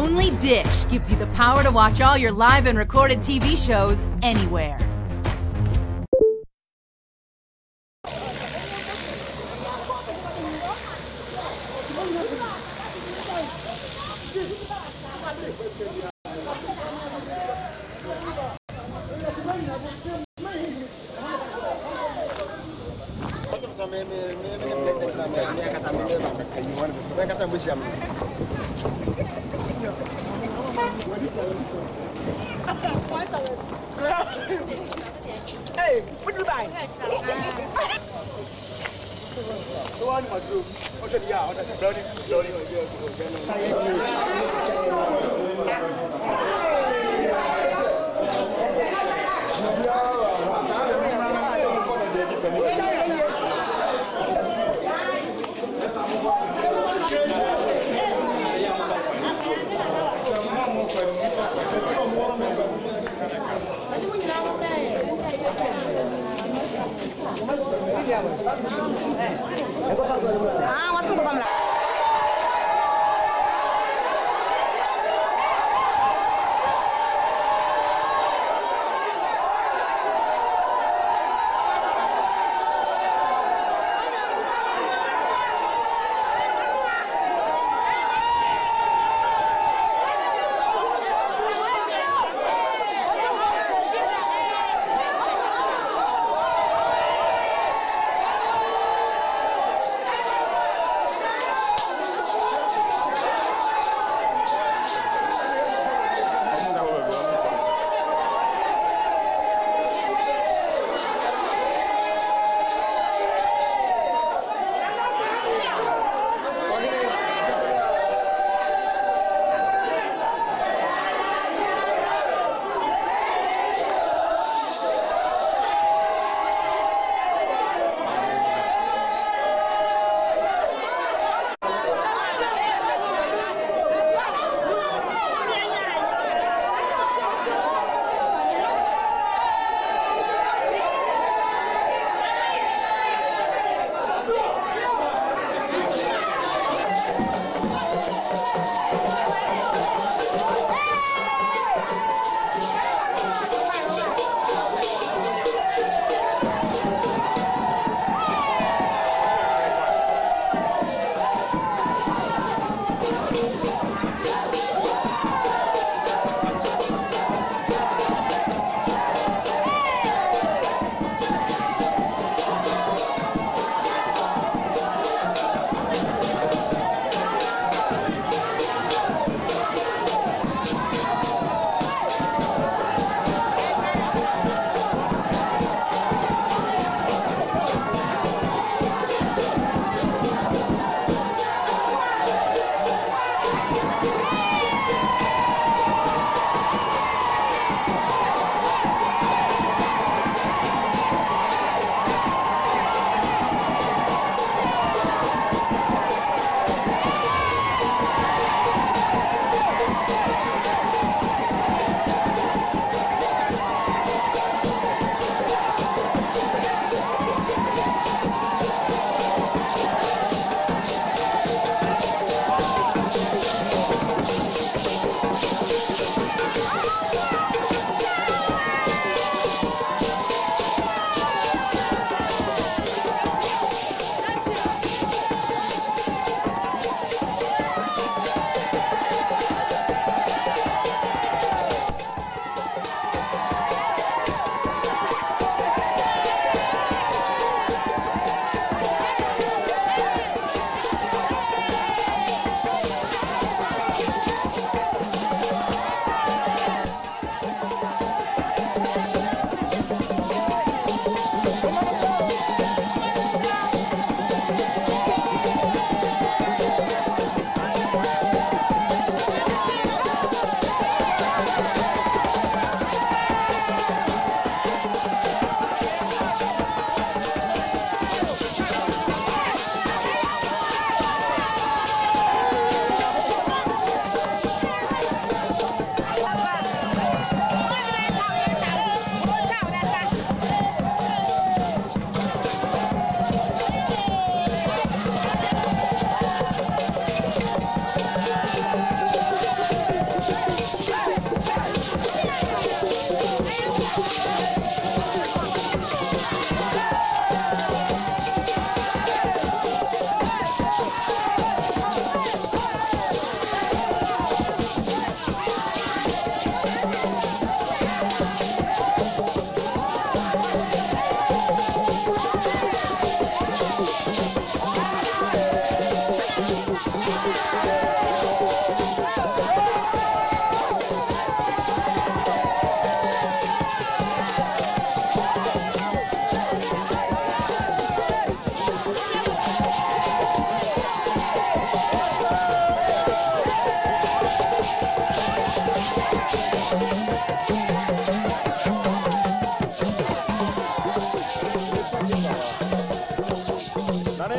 only Dish gives you the power to watch all your live and recorded TV shows anywhere. Hey, what do you buy?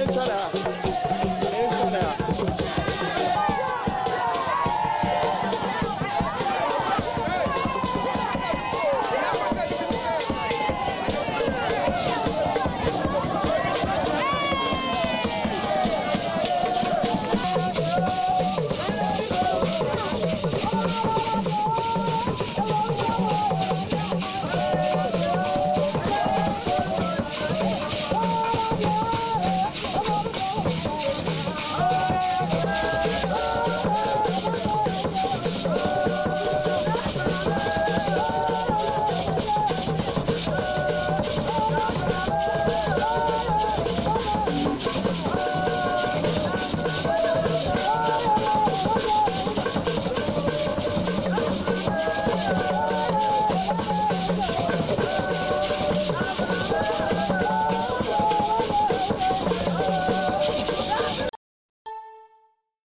Ele será.